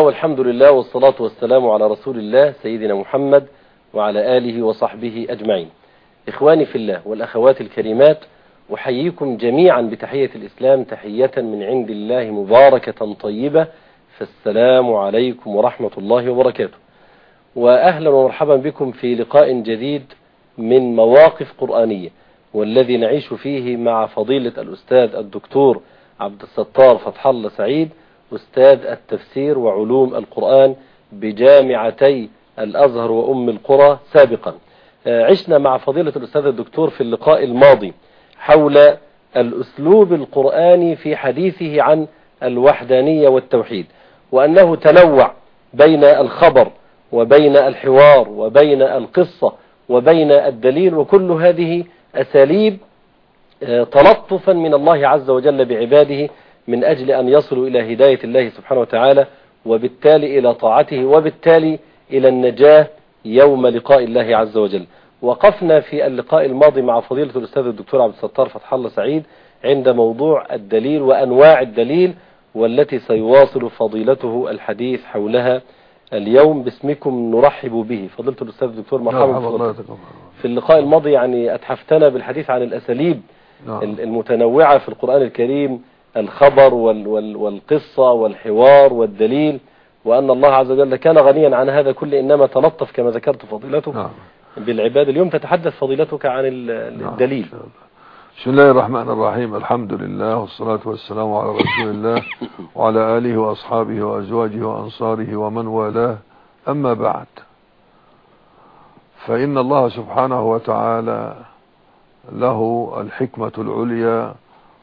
والحمد لله والصلاة والسلام على رسول الله سيدنا محمد وعلى آله وصحبه أجمعين. إخواني في الله والأخوات الكريمات أحييكم جميعا بتحية الإسلام تحية من عند الله مباركة طيبة فالسلام عليكم ورحمة الله وبركاته. وأهلا ومرحبا بكم في لقاء جديد من مواقف قرآنية والذي نعيش فيه مع فضيلة الأستاذ الدكتور عبد الستار فتح الله سعيد أستاذ التفسير وعلوم القرآن بجامعتي الأزهر وأم القرى سابقا. عشنا مع فضيلة الأستاذ الدكتور في اللقاء الماضي. حول الأسلوب القرآني في حديثه عن الوحدانية والتوحيد وأنه تنوع بين الخبر وبين الحوار وبين القصة وبين الدليل وكل هذه أساليب تلطفا من الله عز وجل بعباده من أجل أن يصلوا إلى هداية الله سبحانه وتعالى وبالتالي إلى طاعته وبالتالي إلى النجاة يوم لقاء الله عز وجل. وقفنا في اللقاء الماضي مع فضيلة الأستاذ الدكتور عبد الستار فتح الله سعيد عند موضوع الدليل وأنواع الدليل والتي سيواصل فضيلته الحديث حولها اليوم باسمكم نرحب به فضيلة الأستاذ الدكتور مرحبا الله في اللقاء الماضي يعني أتحفتنا بالحديث عن الأساليب نعم. المتنوعة في القرآن الكريم الخبر وال وال والقصة والحوار والدليل وأن الله عز وجل كان غنيا عن هذا كله إنما تلطف كما ذكرت فضيلته نعم. بالعباد اليوم تتحدث فضيلتك عن نعم. الدليل. بسم الله الرحمن الرحيم. الحمد لله والصلاة والسلام على رسول الله وعلى آله وأصحابه وأزواجه وأنصاره ومن والاه. أما بعد فإن الله سبحانه وتعالى له الحكمة العليا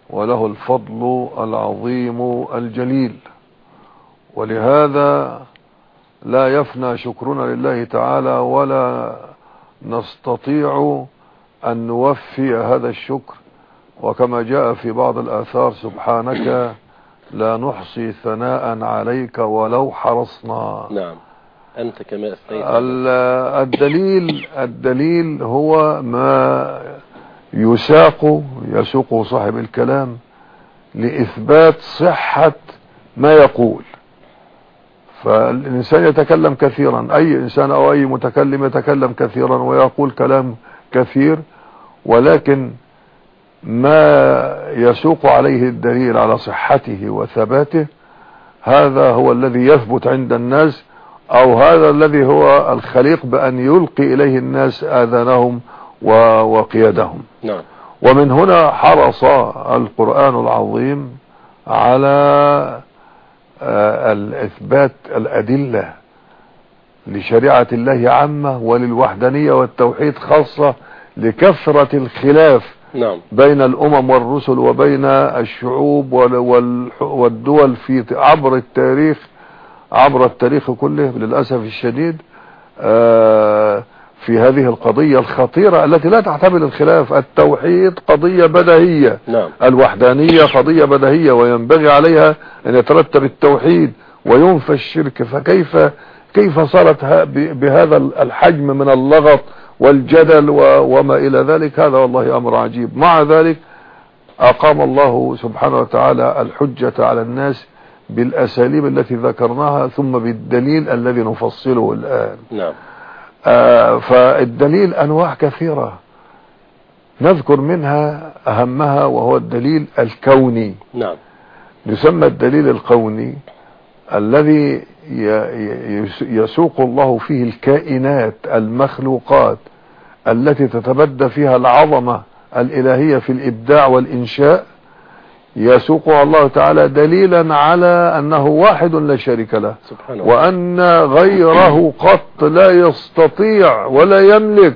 وله الفضل العظيم الجليل. ولهذا لا يفنى شكرنا لله تعالى ولا نستطيع أن نوفي هذا الشكر وكما جاء في بعض الآثار سبحانك لا نحصي ثناء عليك ولو حرصنا. نعم أنت كما أثنيت. ال- الدليل الدليل هو ما يساق يسوق صاحب الكلام لإثبات صحة ما يقول. فالإنسان يتكلم كثيرا. أي إنسان أو أي متكلم يتكلم كثيرا ويقول كلام كثير ولكن ما يسوق عليه الدليل على صحته وثباته هذا هو الذي يثبت عند الناس أو هذا الذي هو الخليق بأن يلقي إليه الناس آذانهم وقيادهم. نعم. ومن هنا حرص القرآن العظيم على الإثبات الأدلة لشريعة الله عامة وللوحدانية والتوحيد خاصة لكثرة الخلاف نعم. بين الأمم والرسل وبين الشعوب وال- وال- والدول في عبر التاريخ عبر التاريخ كله للأسف الشديد. آه، في هذه القضية الخطيرة التي لا تحتمل الخلاف التوحيد قضية بديهية نعم. الوحدانية قضية بديهية وينبغي عليها أن يترتب التوحيد وينفى الشرك. فكيف كيف صارت بهذا الحجم من اللغط والجدل وما إلى ذلك؟ هذا والله أمر عجيب. مع ذلك أقام الله سبحانه وتعالى الحجة على الناس بالأساليب التي ذكرناها ثم بالدليل الذي نفصله الآن. نعم. فالدليل أنواع كثيرة. نذكر منها أهمها وهو الدليل الكوني. نعم. يسمى الدليل الكوني الذي يسوق الله فيه الكائنات المخلوقات التي تتبدى فيها العظمة الإلهية في الإبداع والإنشاء. يسوقها الله تعالى دليلا على أنه واحد لا شريك له. سبحانه. وأن غيره قط لا يستطيع ولا يملك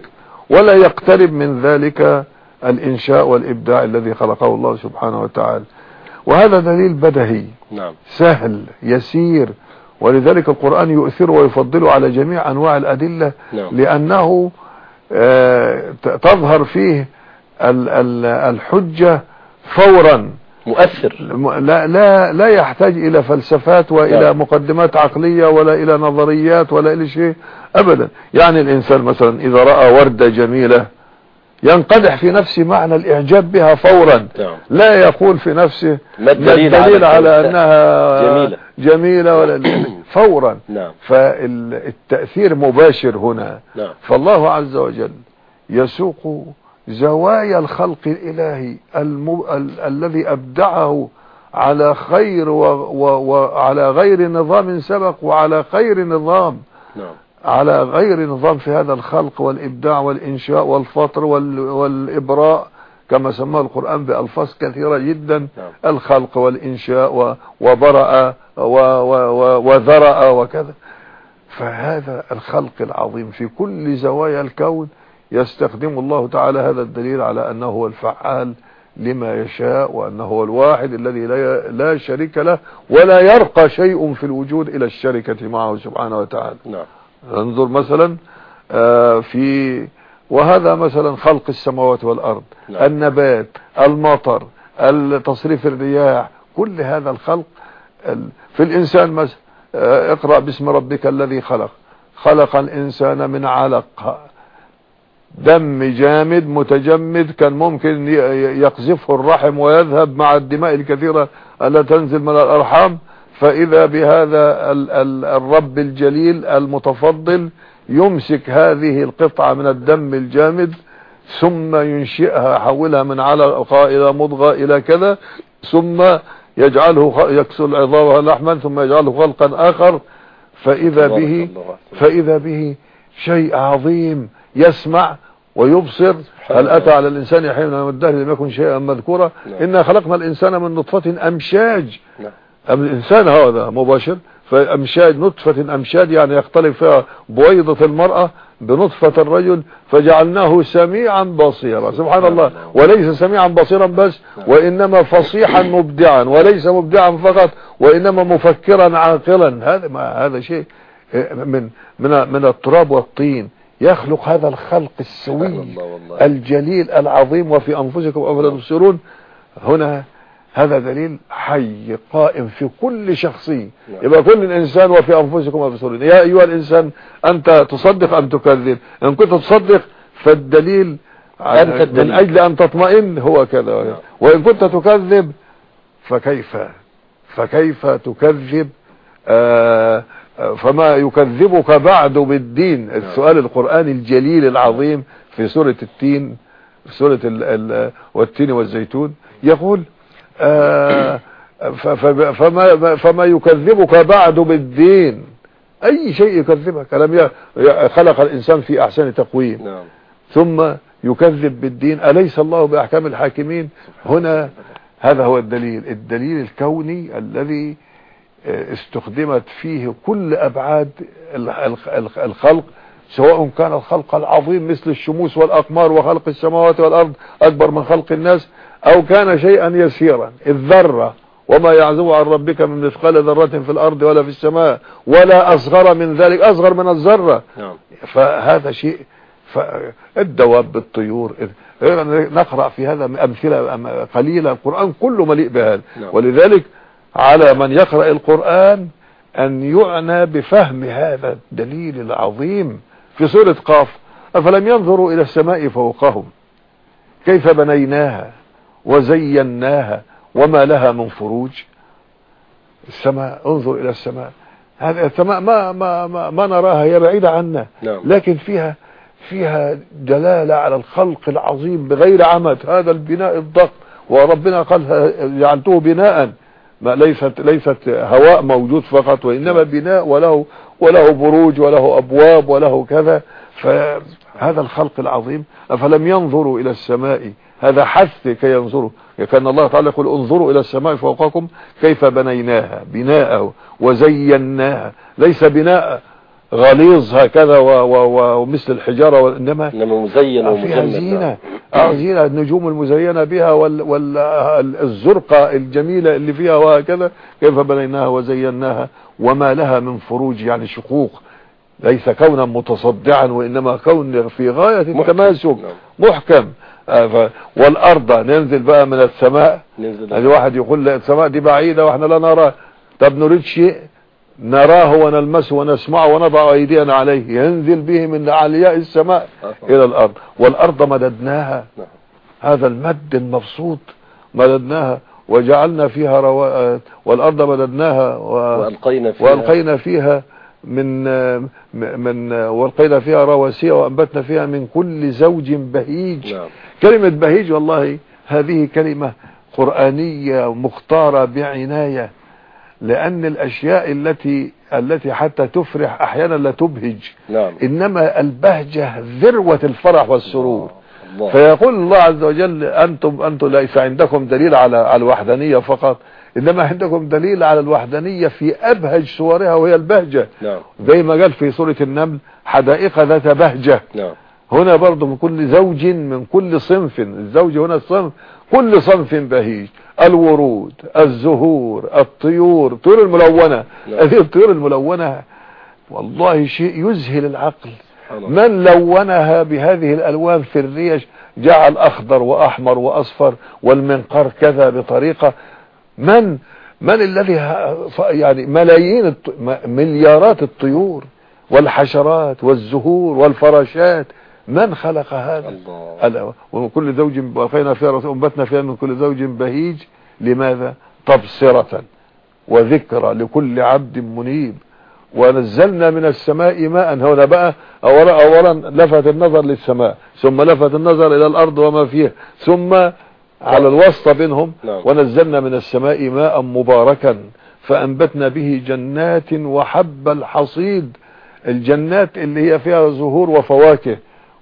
ولا يقترب من ذلك الإنشاء والإبداع الذي خلقه الله سبحانه وتعالى. وهذا دليل بدهي. نعم. سهل يسير. ولذلك القرآن يؤثر ويفضله على جميع أنواع الأدلة نعم. لأنه آه، تظهر فيه ال- ال- الحجة فورا. مؤثر. لا لا لا يحتاج إلى فلسفات وإلى نعم. مقدمات عقلية ولا إلى نظريات ولا إلى شيء ابدا. يعني الإنسان مثلا إذا رأى وردة جميلة ينقدح في نفسه معنى الإعجاب بها فورا. نعم. لا يقول في نفسه ما الدليل على الدليل على الإنسان؟ أنها جميلة. جميلة ولا فورا. نعم. فالتأثير مباشر هنا. نعم. فالله عز وجل يسوق زوايا الخلق الإلهي الم... ال... الذي أبدعه على خير وعلى و... و... وعلى غير نظام سبق وعلى خير نظام. نعم. على غير نظام في هذا الخلق والإبداع والإنشاء والفطر وال... والإبراء. كما سماه القرآن بألفاظ كثيرة جدا. نعم. الخلق والإنشاء و... وبرأ و... و... و... وذرأ وكذا. فهذا الخلق العظيم في كل زوايا الكون يستخدم الله تعالى هذا الدليل على أنه هو الفعال لما يشاء وأنه هو الواحد الذي لا لا شريك له ولا يرقى شيء في الوجود إلى الشركة معه سبحانه وتعالى. نعم. انظر مثلا آه، في وهذا مثلا خلق السماوات والأرض نعم. النبات المطر تصريف الرياح كل هذا الخلق ال- في الإنسان مثلا آه، اقرأ باسم ربك الذي خلق. خلق الإنسان من علق. دم جامد متجمد كان ممكن يقذفه الرحم ويذهب مع الدماء الكثيرة التي تنزل من الأرحام فإذا بهذا ال ال الرب الجليل المتفضل يمسك هذه القطعة من الدم الجامد ثم ينشئها يحولها من علقة إلى مضغة إلى كذا ثم يجعله يكسر عظامها لحما ثم يجعله خلقا آخر فإذا به. فإذا به شيء عظيم يسمع ويبصر هل أتى على الإنسان حين من الدهر لم يكن شيئا مذكورا؟ نعم. إنا خلقنا الإنسان من نطفة أمشاج. نعم. أم الإنسان هذا مباشر. فأمشاج نطفة أمشاج يعني يختلف فيها بويضة المرأة بنطفة الرجل فجعلناه سميعا بصيرا. سبحان نعم. الله. وليس سميعا بصيرا بس. وإنما فصيحا مبدعا وليس مبدعا فقط وإنما مفكرا عاقلا. هذا ما هذا شيء من من من التراب والطين. يخلق هذا الخلق السوي الجليل العظيم وفي أنفسكم أفلا تبصرون. هنا هذا دليل حي قائم في كل شخصية نعم. يبقى كل الإنسان وفي أنفسكم أفلا تبصرون. يا أيها الإنسان أنت تصدق أم تكذب؟ إن كنت تصدق فالدليل أنت الدليل. من أجل أن تطمئن هو كذا. نعم. وإن كنت تكذب فكيف؟ فكيف تكذب؟ آه، فما يكذبك بعد بالدين. السؤال القرآني الجليل العظيم في سورة التين في سورة ال ال والتين والزيتون يقول آه فما, فما يكذبك بعد بالدين. أي شيء يكذبك؟ ي- خلق الإنسان في أحسن تقويم. نعم. ثم يكذب بالدين. أليس الله بأحكام الحاكمين؟ هنا هذا هو الدليل. الدليل الكوني الذي استخدمت فيه كل ال- الخلق سواء كان الخلق العظيم مثل الشموس والأقمار وخلق السماوات والأرض أكبر من خلق الناس أو كان شيئا يسيرا الذرة وما يعزو عن ربك من مثقال ذرة في الأرض ولا في السماء ولا أصغر من ذلك أصغر من الذرة. نعم. فهذا شيء فالدواب الطيور نقرأ في هذا أمثلة قليلة القرآن كله مليء بهذا. نعم. ولذلك على من يقرأ القرآن أن يعنى بفهم هذا الدليل العظيم في سورة قاف. أفلم ينظروا إلى السماء فوقهم كيف بنيناها وزيناها وما لها من فروج؟ السماء انظر إلى السماء. هذه السماء ما, ما, ما, ما نراها هي بعيدة عنا. نعم. لكن فيها فيها دلالة على الخلق العظيم بغير عمد. هذا البناء الضخم وربنا قال جعلته بناء. ما ليست ليست هواء موجود فقط وإنما بناء وله وله بروج وله أبواب وله كذا. فهذا الخلق العظيم أفلم ينظروا إلى السماء؟ هذا حث كي ينظروا. كأن الله تعالى يقول انظروا إلى السماء فوقكم كيف بنيناها بناء وزيناها. ليس بناء غليظ هكذا ومثل الحجارة وإنما إنما مزين فيها آه. زينة النجوم المزينة بها والزرقة الجميلة اللي فيها وهكذا كيف بنيناها وزيناها وما لها من فروج يعني شقوق. ليس كونا متصدعا وإنما كون في غاية. التماسك. نعم. محكم. آه، والأرض ننزل بقى من السماء. ننزل. يعني واحد يقول السماء دي بعيدة وإحنا لا نرى طب نريد شيء؟ نراه ونلمسه ونسمعه ونضع أيدينا عليه ينزل به من علياء السماء آه. إلى الأرض. والأرض مددناها. نعم. هذا المد المبسوط مددناها وجعلنا فيها روا... والأرض مددناها و... وألقينا فيها. وألقينا فيها من من وألقينا فيها رواسي وأنبتنا فيها من كل زوج بهيج. نعم. كلمة بهيج والله هذه كلمة قرآنية مختارة بعناية. لأن الأشياء التي التي حتى تفرح أحيانا لا تبهج. نعم. إنما البهجة ذروة الفرح والسرور. الله. فيقول الله عز وجل أنتم أنتم ليس عندكم دليل على على الوحدانية فقط. إنما عندكم دليل على الوحدانية في أبهج صورها وهي البهجة. نعم. زي ما قال في سورة النمل حدائق ذات بهجة. نعم. هنا برضو من كل زوج من كل صنف. الزوج هنا الصنف كل صنف بهيج الورود الزهور الطيور الطيور الملونة. هذه الطيور الملونة والله شيء يذهل العقل. من لونها بهذه الألوان في الريش؟ جعل أخضر وأحمر وأصفر والمنقار كذا بطريقة. من؟ من الذي يعني ملايين مليارات الطيور والحشرات والزهور والفراشات من خلق هذا؟ الله. ألا ومن كل زوج وقينا فيها أنبتنا فيها من كل زوج بهيج. لماذا؟ تبصرة وذكرى لكل عبد منيب. ونزلنا من السماء ماء. هنا بقى أولا, أولا لفت النظر للسماء. ثم لفت النظر إلى الأرض وما فيها. ثم على الوسط بينهم نعم. ونزلنا من السماء ماء مباركا. فأنبتنا به جنات وحب الحصيد. الجنات اللي هي فيها زهور وفواكه.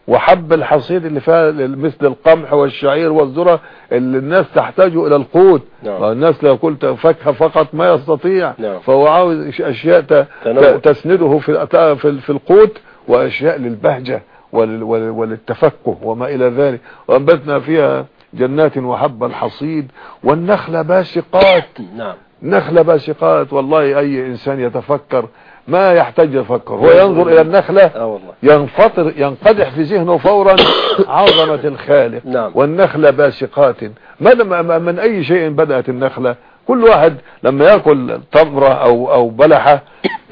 وحب الحصيد اللي فيها مثل القمح والشعير والذرة اللي الناس تحتاج إلى القوت نعم. الناس لو قلت فاكهة فقط ما يستطيع نعم. فهو عاوز أشياء تنوع. تسنده في في القوت وأشياء ولل- وللتفكه وما إلى ذلك وأنبتنا فيها جنات وحب الحصيد والنخل باسقات نعم نخلة باسقات والله أي إنسان يتفكر ما يحتاج يفكر. هو ينظر إلى النخلة والله. ينفطر ينقدح في ذهنه فورا عظمة الخالق. نعم. والنخلة باسقات. ماذا ما- من أي شيء بدأت النخلة؟ كل واحد لما يأكل تمرة أو أو بلحة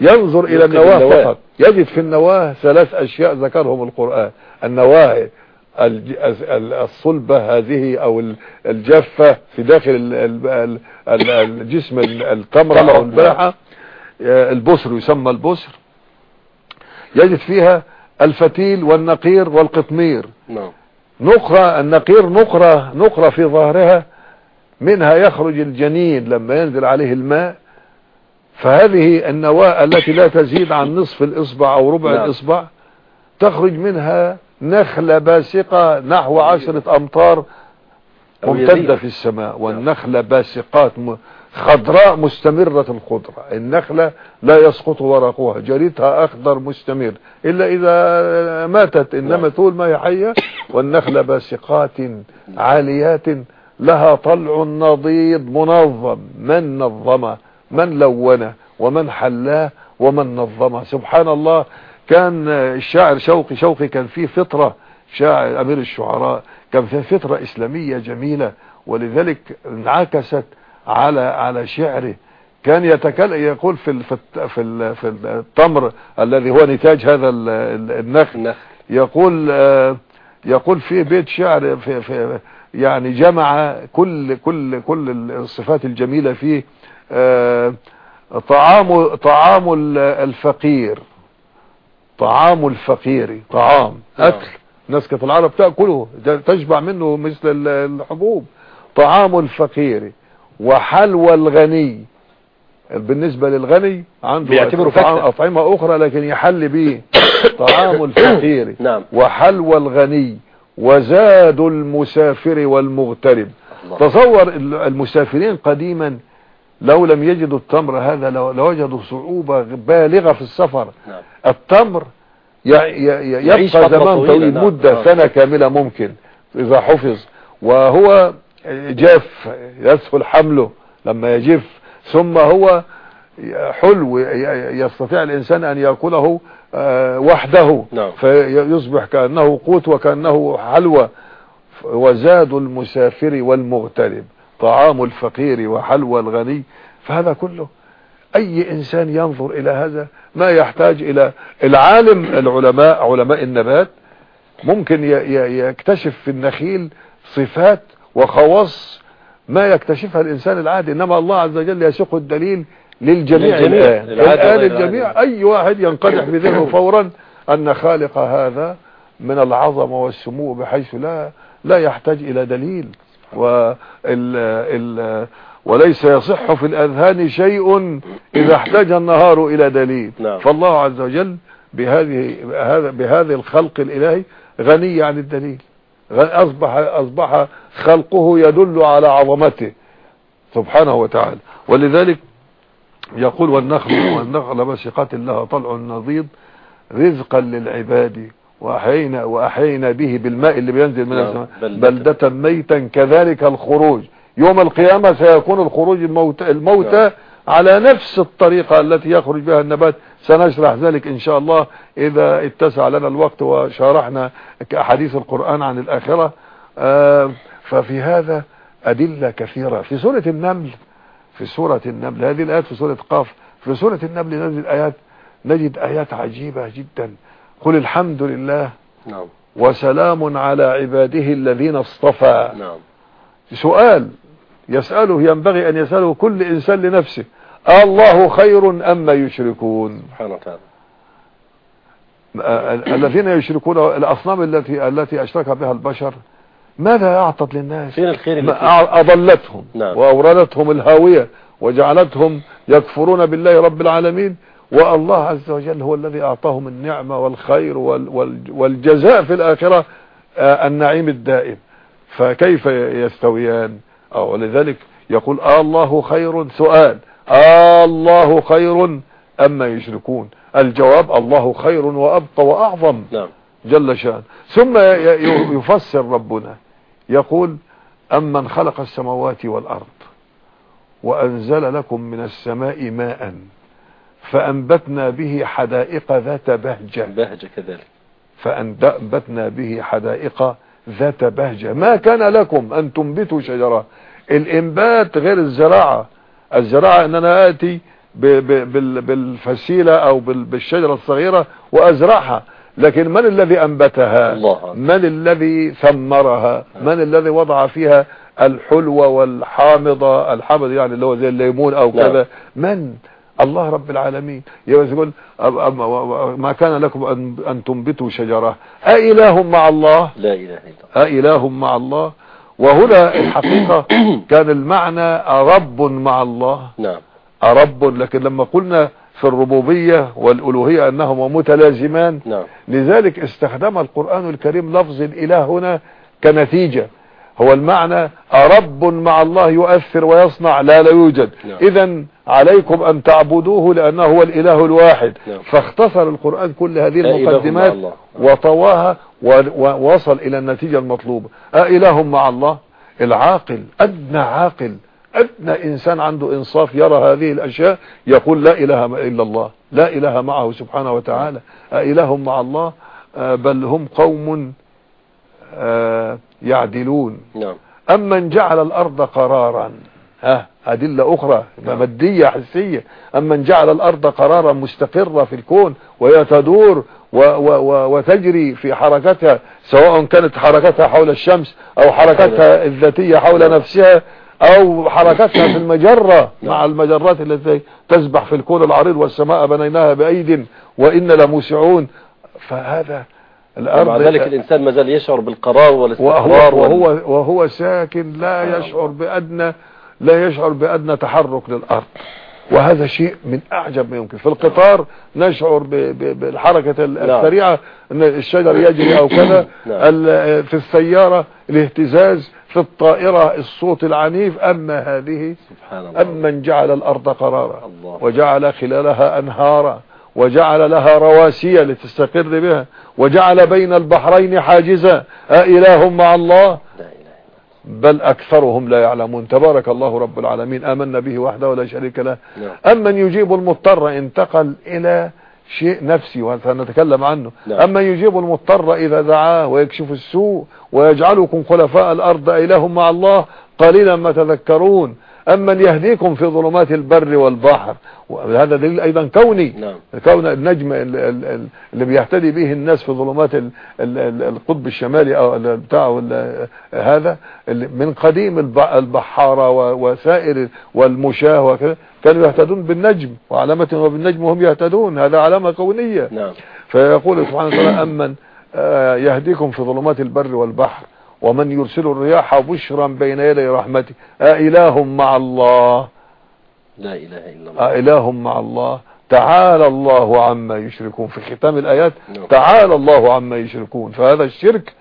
ينظر إلى النواة. فقط. يجد في النواة ثلاث أشياء ذكرهم القرآن. النواة الج- ال- الصلبة هذه أو ال- الجافة في داخل ال- ال- ال- ال- الجسم ال- التمرة تمرة. أو البلحة. آه، البصر يسمى البصر. يجد فيها الفتيل والنقير والقطمير. نعم. نقرة النقير نقرة نقرة في ظهرها منها يخرج الجنين لما ينزل عليه الماء. فهذه النواة التي لا تزيد عن نصف الإصبع أو ربع نعم. الإصبع تخرج منها نخلة باسقة نحو عشرة أمتار ممتدة. في السماء. والنخلة باسقات خضراء مستمرة الخضرة. النخلة لا يسقط ورقها. جريتها أخضر مستمر. إلا إذا ماتت. نعم. طول ما هي حية. والنخلة باسقات عاليات. لها طلع نضيد منظم. من نظمه من لونه؟ ومن حلاه؟ ومن نظمه سبحان الله. كان الشاعر شوقي شوقي كان فيه فطرة. شاعر أمير الشعراء. كان فيه فطرة إسلامية جميلة. ولذلك انعكست على على شعره. كان يتكلم يقول في في في ال- في التمر الذي هو نتاج هذا ال- ال- النخل يقول آه، يقول في بيت شعر في في يعني جمع كل كل كل الصفات الجميلة فيه آه، طعام طعام ال- الفقير. طعام الفقير طعام نعم. أكل. الناس كانت العرب تأكله تشبع منه مثل ال- الحبوب. طعام الفقير. وحلوى الغني. بالنسبة للغني عنده بيعتبره فاكهة. أطعمة أخرى لكن يحل به طعام الفقير. نعم. وحلوى الغني وزاد المسافر والمغترب. الله. تصور ال- المسافرين قديما. لو لم يجدوا التمر هذا لو- لوجدوا صعوبة بالغة في السفر. نعم. التمر يبقى زمان طويل نعم. مدة آه. سنة كاملة ممكن إذا حفظ. وهو جاف يسهل حمله لما يجف. ثم هو حلو يستطيع الإنسان أن يأكله آه، وحده. نعم. فيصبح كأنه قوت وكأنه حلوى. وزاد المسافر والمغترب طعام الفقير وحلوى الغني. فهذا كله أي إنسان ينظر إلى هذا ما يحتاج إلى العالم العلماء علماء النبات ممكن يكتشف في النخيل صفات وخواص ما يكتشفها الإنسان العادي إنما الله عز وجل يسوق الدليل للجميع. الآن وغير الجميع. أي واحد ينقدح في ذهنه فورا أن خالق هذا من العظمه والسمو بحيث لا لا يحتاج إلى دليل. وال ال وليس يصح في الأذهان شيء إذا احتاج النهار إلى دليل. نعم. فالله عز وجل بهذه هذا بهذه الخلق الإلهي غني عن الدليل. أصبح أصبح خلقه يدل على عظمته سبحانه وتعالى ولذلك يقول والنخل والنخل باسقات لها طلع نضيد رزقا للعباد وأحيينا وأحيينا به بالماء اللي بينزل من نعم، السماء بلدة. بلدة ميتا كذلك الخروج يوم القيامة سيكون الخروج الموتى, الموتى نعم. على نفس الطريقة التي يخرج بها النبات. سنشرح ذلك إن شاء الله إذا اتسع لنا الوقت وشارحنا أحاديث القرآن عن الآخرة. آه، ففي هذا أدلة كثيرة. في سورة النمل في سورة النمل هذه الآيات في سورة قاف في سورة النمل نجد آيات نجد آيات عجيبة جدا. قل الحمد لله نعم. وسلام على عباده الذين اصطفى. نعم. سؤال يسأله ينبغي أن يسأله كل إنسان لنفسه الله خير أما يشركون؟ الذين يشركون الأصنام التي التي أشرك بها البشر ماذا أعطت للناس؟ فين الخير أضلتهم نعم. وأوردتهم الهاوية وجعلتهم يكفرون بالله رب العالمين والله عز وجل هو الذي أعطاهم النعمة والخير وال وال والجزاء في الآخرة آه، النعيم الدائم. فكيف يستويان؟ ولذلك يقول آه الله خير سؤال. آه الله خير أما يشركون؟ الجواب الله خير وأبقى وأعظم. نعم. جل شأن. ثم يفسر ربنا. يقول أمن خلق السماوات والأرض وأنزل لكم من السماء ماء فأنبتنا به حدائق ذات بهجة. بهجة كذلك. فأنبتنا به حدائق ذات بهجة. ما كان لكم أن تنبتوا شجرة. الإنبات غير الزراعة. الزراعة ب- ب- بال- بالفسيلة بال- بالشجرة الصغيرة وأزرعها. لكن من الذي أنبتها؟ الله. من الذي ثمرها؟ من الذي وضع فيها الحلوة والحامضة؟ الحامض يعني اللي هو زي الليمون أو نعم. كذا. من؟ الله رب العالمين. يقول ما كان لكم أن, أن تنبتوا شجرة. أإله مع الله؟ لا إله إلا الله. أإله مع الله؟ وهنا الحقيقة كان المعنى رب مع الله. نعم. رب لكن لما قلنا في الربوبية والألوهية أنهما متلازمان نعم. لذلك استخدم القرآن الكريم لفظ الإله هنا كنتيجة. هو المعنى أرب مع الله يؤثر ويصنع لا لا يوجد. نعم. إذا عليكم أن تعبدوه لأنه هو الإله الواحد. نعم. فاختصر القرآن كل هذه المقدمات. وطواها ووصل إلى النتيجة المطلوبة. أإله مع الله؟ العاقل أدنى عاقل أدنى إنسان عنده إنصاف يرى هذه الأشياء يقول لا إله إلا الله لا إله معه سبحانه وتعالى. أإله مع الله؟ آه، بل هم قوم آه، يعدلون. نعم. أمن جعل الأرض قرارا؟ ها أدلة أخرى نعم. مادية حسية أمن جعل الأرض قرارا مستقرة في الكون وهي تدور و و و وتجري في حركتها سواء كانت حركتها حول الشمس أو حركتها الذاتية حول نعم. نفسها أو حركتها في المجرة مع المجرات التي تسبح في الكون العريض والسماء بنيناها بأيد وإن لموسعون فهذا الأرض مع ذلك الإنسان ما زال يشعر بالقرار وهو والاستقرار وال- وهو وهو ساكن لا يشعر بأدنى لا يشعر بأدنى تحرك للأرض. وهذا شيء من أعجب ما يمكن. في القطار نشعر بالحركة ال- نعم. السريعة. أن الشجر يجري أو كذا. نعم. في السيارة الاهتزاز في الطائرة الصوت العنيف. أما هذه سبحان الله. أمن جعل الأرض قرارا. وجعل خلالها أنهارا. وجعل لها رواسي لتستقر بها. وجعل بين البحرين حاجزا. أإله مع الله؟ إلا بل أكثرهم لا يعلمون. تبارك الله رب العالمين. آمنا به وحده ولا شريك له. نعم. أمن يجيب المضطر انتقل إلى شيء نفسي وسنتكلم عنه. نعم. أما يجيب المضطر إذا دعاه ويكشف السوء ويجعلكم خلفاء الأرض إله مع الله قليلا ما تذكرون. أمن يهديكم في ظلمات البر والبحر؟ وهذا دليل أيضا كوني. نعم. كون النجم ال- ال- ال- اللي بيهتدي به الناس في ظلمات ال- ال- ال- القطب الشمالي ال- بتاع هذا من قديم الب- البحارة وسائر والمشاة وكذا كانوا يهتدون بالنجم. وعلامة وبالنجم هم يهتدون. هذا علامة كونية. نعم. فيقول سبحانه وتعالى أمن آه، يهديكم في ظلمات البر والبحر؟ ومن يرسل الرياح بشرا بين يدي رحمته أإله مع الله. لا إله إلا الله. أإله مع الله. تعالى الله عما يشركون. في ختام الآيات نعم. تعالى الله عما يشركون. فهذا الشرك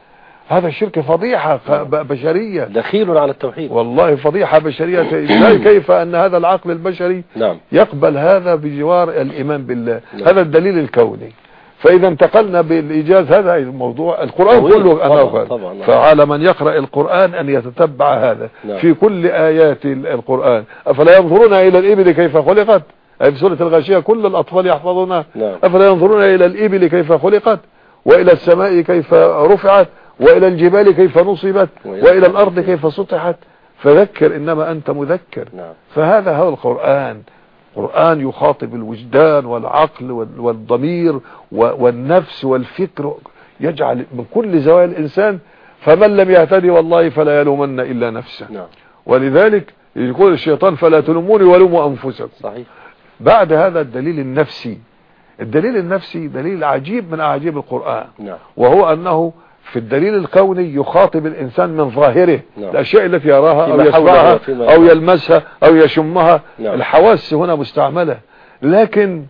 هذا الشرك فضيحة ب- بشرية. دخيل على التوحيد. والله فضيحة بشرية. كيف أن هذا العقل البشري نعم. يقبل هذا بجوار الإيمان بالله؟ نعم. هذا الدليل الكوني. فإذا انتقلنا بالإيجاز هذا الموضوع. القرآن طويل. كله طبعا، أقول. طبعا، نعم. فعلى من يقرأ القرآن أن يتتبع هذا. نعم. في كل آيات ال- القرآن. أفلا ينظرون إلى الإبل كيف خلقت؟ في سورة الغاشية كل الأطفال يحفظونها. نعم. أفلا ينظرون إلى الإبل كيف خلقت؟ وإلى السماء كيف رفعت؟ وإلى الجبال كيف نصبت؟ الأرض الأرض. كيف سطحت؟ فذكر إنما أنت مذكر. نعم. فهذا هو القرآن. قرآن يخاطب الوجدان والعقل وال- والضمير والنفس والفكر يجعل من كل زوايا الإنسان فمن لم يهتدي والله فلا يلومن إلا نفسه. نعم. ولذلك يقول الشيطان فلا تلوموني ولوموا أنفسكم. صحيح. بعد هذا الدليل النفسي الدليل النفسي دليل عجيب من أعاجيب القرآن. نعم. وهو أنه في الدليل الكوني يخاطب الإنسان من ظاهره نعم. الأشياء التي يراها حوله يسمعها يراه. يلمسها أو يشمها نعم. الحواس هنا مستعملة لكن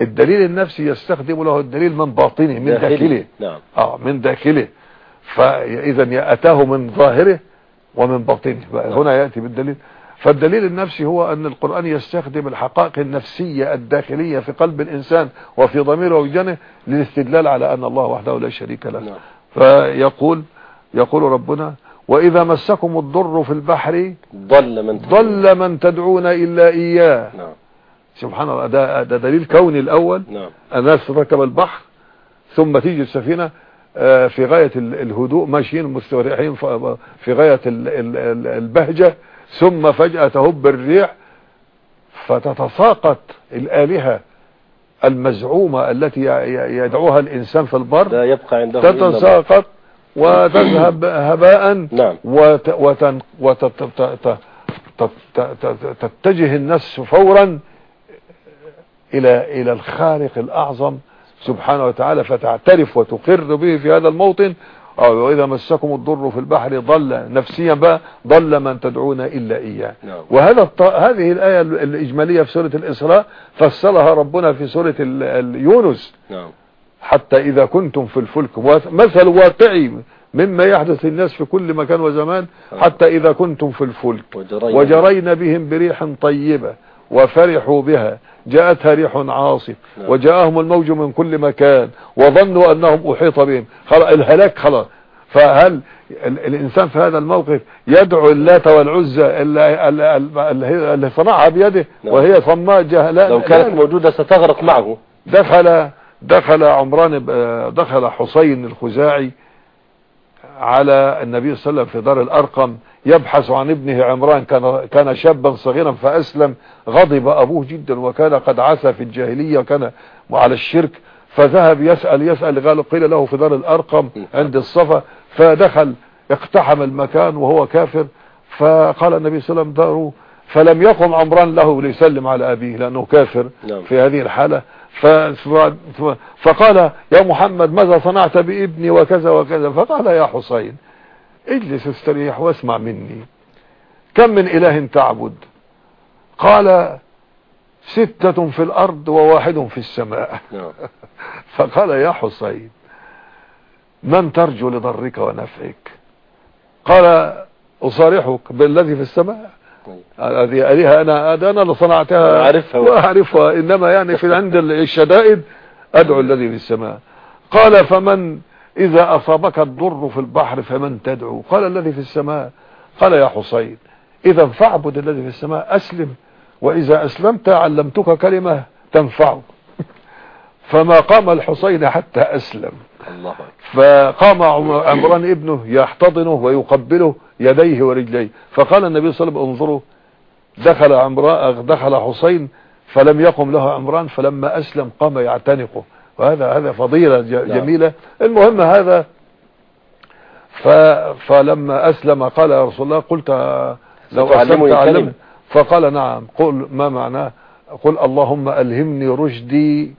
الدليل النفسي يستخدم له الدليل من باطنه من داخله نعم آه من داخله فإذا اتاه من ظاهره ومن باطنه نعم. هنا يأتي بالدليل فالدليل النفسي هو أن القرآن يستخدم الحقائق النفسية الداخلية في قلب الإنسان وفي ضميره ووجدانه للاستدلال على أن الله وحده لا شريك له. نعم. فيقول يقول ربنا وإذا مسكم الضر في البحر ضل من ضل من تدعون إلا إياه. نعم. سبحان الله ده, ده دليل كوني الأول. نعم. الناس تركب البحر ثم تيجي السفينة آه، في غاية ال- الهدوء ماشيين مستريحين في غاية ال- ال- ال- البهجة ثم فجأة تهب الريح فتتساقط الآلهة المزعومة التي يدعوها الإنسان في البر. لا يبقى عنده إلا الله. تتساقط وتذهب هباء نعم. وت وتن وت ت- ت- ت- ت- ت- ت- تتجه النفس فورا إلى إلى الخالق الأعظم سبحانه وتعالى فتعترف وتقر به في هذا الموطن. أو وإذا مسكم الضر في البحر ضل نفسيا بقى ضل من تدعون إلا إياه. نعم. وهذا الط... هذه الآية ال- الإجمالية في سورة الإسراء فصلها ربنا في سورة ال... ال- يونس. نعم. حتى إذا كنتم في الفلك. مثل واقعي مما يحدث للناس في كل مكان وزمان حتى إذا كنتم في الفلك. وجرينا وجرينا بهم بريح طيبة. وفرحوا بها. جاءتها ريح عاصف نعم. وجاءهم الموج من كل مكان وظنوا أنهم أحيط بهم. الهلاك خلاص. فهل ال- الإنسان في هذا الموقف يدعو اللات والعزى اللي, اللي, صنعها بيده نعم. وهي صماء جهلاء لو كانت موجودة ستغرق معه. دخل دخل عمران دخل حسين الخزاعي على النبي صلى الله عليه وسلم في دار الأرقم. يبحث عن ابنه عمران كان كان شابا صغيرا فأسلم غضب أبوه جدا وكان قد عسى في الجاهلية وكان على الشرك فذهب يسأل يسأل قال قيل له في دار الأرقم عند الصفا فدخل اقتحم المكان وهو كافر فقال النبي صلى الله عليه وسلم داره فلم يقم عمران له ليسلم على أبيه لأنه كافر نعم. في هذه الحالة. فقال يا محمد ماذا صنعت بابني وكذا وكذا؟ فقال يا حسين اجلس استريح واسمع مني. كم من إله تعبد؟ قال ستة في الأرض وواحد في السماء. نعم. فقال يا حسين من ترجو لضرك ونفعك؟ قال أصارحك بالذي في السماء. هذه آلهة أنا أنا اللي صنعتها. أعرفها. وأعرفها. إنما يعني في عند الشدائد أدعو الذي في السماء. قال فمن إذا أصابك الضر في البحر فمن تدعو؟ قال الذي في السماء. قال يا حسين إذا فاعبد الذي في السماء أسلم. وإذا أسلمت علمتك كلمة تنفعك فما قام الحسين حتى أسلم. الله فقام عم- عمران ابنه يحتضنه ويقبله يديه ورجليه. فقال النبي صلى الله عليه وسلم انظروا دخل عمران دخل حسين فلم يقم له عمران فلما أسلم قام يعتنقه. وهذا هذا فضيلة نعم. جميلة المهم هذا فلما أسلم قال يا رسول الله قلت لو كلمة. علمني فقال نعم قل ما معناه قل اللهم ألهمني رشدي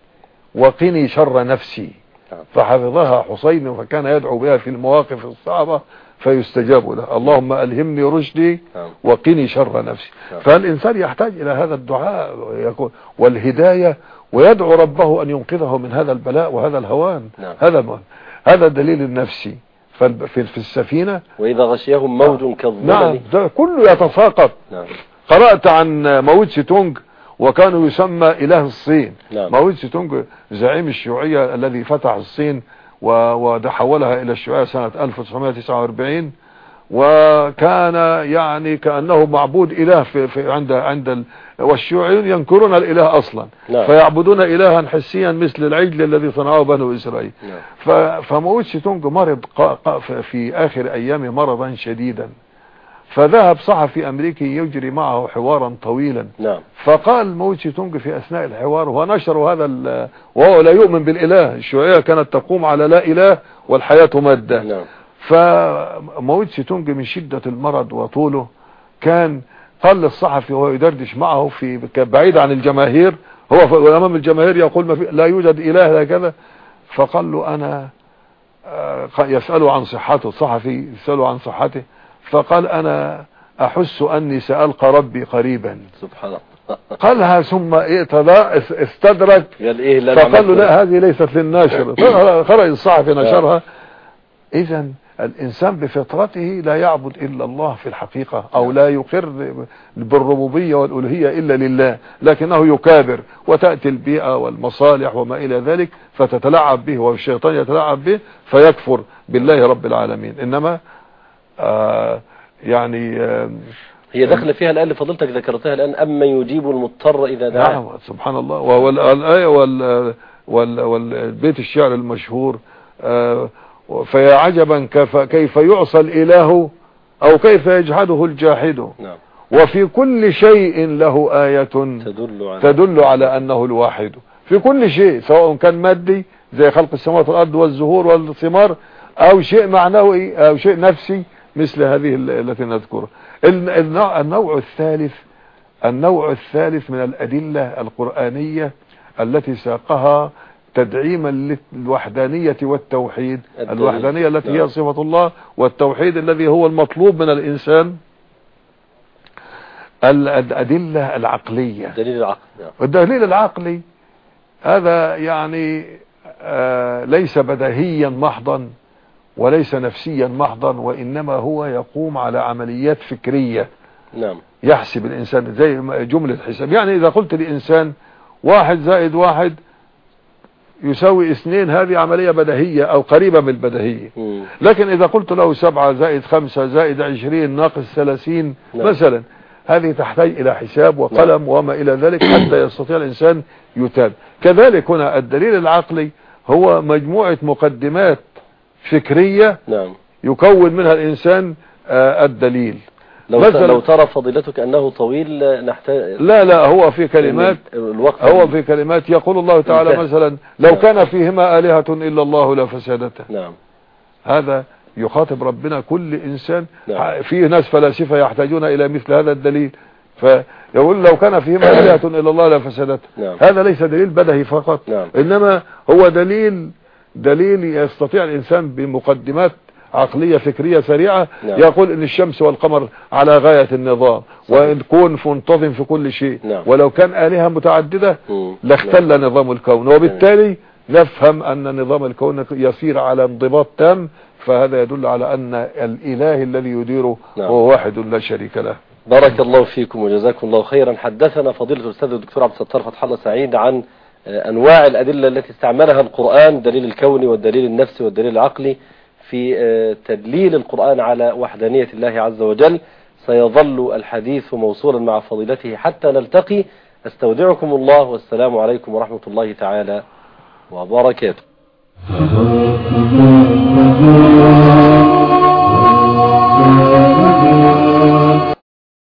وقني شر نفسي نعم. فحفظها حسين فكان يدعو بها في المواقف الصعبة فيستجاب له اللهم ألهمني رشدي نعم. وقني شر نفسي. فالإنسان يحتاج إلى هذا الدعاء ويكون- والهداية ويدعو ربه أن ينقذه من هذا البلاء وهذا الهوان. نعم. هذا. هذا الدليل النفسي في في السفينة. وإذا غشيهم موج نعم. كالظلل. ده كله يتساقط. نعم. قرأت عن ماوتسي تونج وكان يسمى إله الصين. نعم. ماوتسي تونج زعيم الشيوعية الذي فتح الصين و- وحولها إلى الشيوعية سنة 1949 وكان يعني كأنه معبود إله في, في عند عند ال والشيوعيون ينكرون الإله أصلا. نعم. فيعبدون إلها حسيا مثل العجل الذي صنعه بنو إسرائيل. نعم. ف- فماوتسي تونج مرض في آخر أيامه مرضا شديدا. فذهب صحفي أمريكي يجري معه حوارا طويلا. نعم. فقال موتشي تونج في أثناء الحوار ونشر هذا ال- وهو لا يؤمن بالإله. الشيوعية كانت تقوم على لا إله والحياة مادة. نعم. فموتشي تونج من شدة المرض وطوله كان قال للصحفي وهو يدردش معه في بعيد عن الجماهير هو أمام الجماهير يقول ما في لا يوجد إله هكذا فقال له أنا آه، يسأله عن صحته الصحفي يسأله عن صحته فقال أنا أحس أني سألقى ربي قريبا. سبحان الله. قالها ثم إيه استدرك. قال أنا فقال له؟ لا هذه ليست للناشر. خرج الصحفي نشرها. اذا الإنسان بفطرته لا يعبد إلا الله في الحقيقة أو لا يقر بالربوبية والألوهية إلا لله لكنه يكابر وتأتي البيئة والمصالح وما إلى ذلك فتتلعب به والشيطان يتلعب به فيكفر بالله رب العالمين. إنما آه يعني آه هي داخلة فيها الآن فضلتك ذكرتها الآن أما يجيب المضطر إذا دعاه؟ نعم سبحان الله. والآية وال وال والبيت الشعر المشهور آه، فيا عجبا كيف يعصى الإله أو كيف يجحده الجاحد. نعم. وفي كل شيء له آية تدل على تدل على أنه الواحد. في كل شيء سواء كان مادي زي خلق السماوات والأرض والزهور والثمار أو شيء معنوي أو شيء نفسي مثل هذه ال- التي نذكرها ال- النوع النوع الثالث النوع الثالث من الأدلة القرآنية التي ساقها تدعيما للوحدانية والتوحيد. الدليل. الوحدانية التي هي نعم. صفة الله والتوحيد الذي هو المطلوب من الإنسان. ال- الأدلة العقلية. دليل العقل نعم. والدليل العقلي هذا يعني آه ليس بديهيا محضا وليس نفسيا محضا وإنما هو يقوم على عمليات فكرية. نعم. يحسب الإنسان زي جملة حساب يعني إذا قلت لإنسان واحد زائد واحد يساوي اثنين هذه عملية بديهية أو قريبة من البديهية مم. لكن إذا قلت له سبعة زائد خمسة زائد عشرين ناقص ثلاثين نعم. مثلا هذه تحتاج إلى حساب وقلم وما إلى ذلك حتى يستطيع الإنسان يتاب. كذلك هنا الدليل العقلي هو مجموعة مقدمات فكرية نعم. يكون منها الإنسان آه، الدليل. لو مثلا- لو ترى فضيلتك أنه طويل نحتاج لا لا هو في كلمات الوقت هو في كلمات يقول الله تعالى انتهى. مثلا لو نعم. كان فيهما آلهة إلا الله لفسدتا نعم هذا يخاطب ربنا كل إنسان نعم. فيه ناس فلاسفة يحتاجون إلى مثل هذا الدليل فيقول لو كان فيهما آلهة إلا الله لفسدتا نعم. هذا ليس دليل بدهي فقط نعم. إنما هو دليل دليل يستطيع الإنسان بمقدمات عقلية فكرية سريعة نعم. يقول إن الشمس والقمر على غاية النظام وإن كون منتظم في كل شيء نعم. ولو كان آلهة متعددة مم. لاختل نظام الكون وبالتالي نفهم أن نظام الكون يسير على انضباط تام فهذا يدل على أن الإله الذي يديره نعم. هو واحد لا شريك له بارك الله فيكم وجزاكم الله خيرا حدثنا فضيلة الأستاذ الدكتور عبد الستار فتح الله سعيد عن آه، أنواع الأدلة التي استعملها القرآن دليل الكوني والدليل النفسي والدليل العقلي في آه، تدليل القرآن على وحدانية الله عز وجل سيظل الحديث موصولا مع فضيلته حتى نلتقي. أستودعكم الله والسلام عليكم ورحمة الله تعالى وبركاته.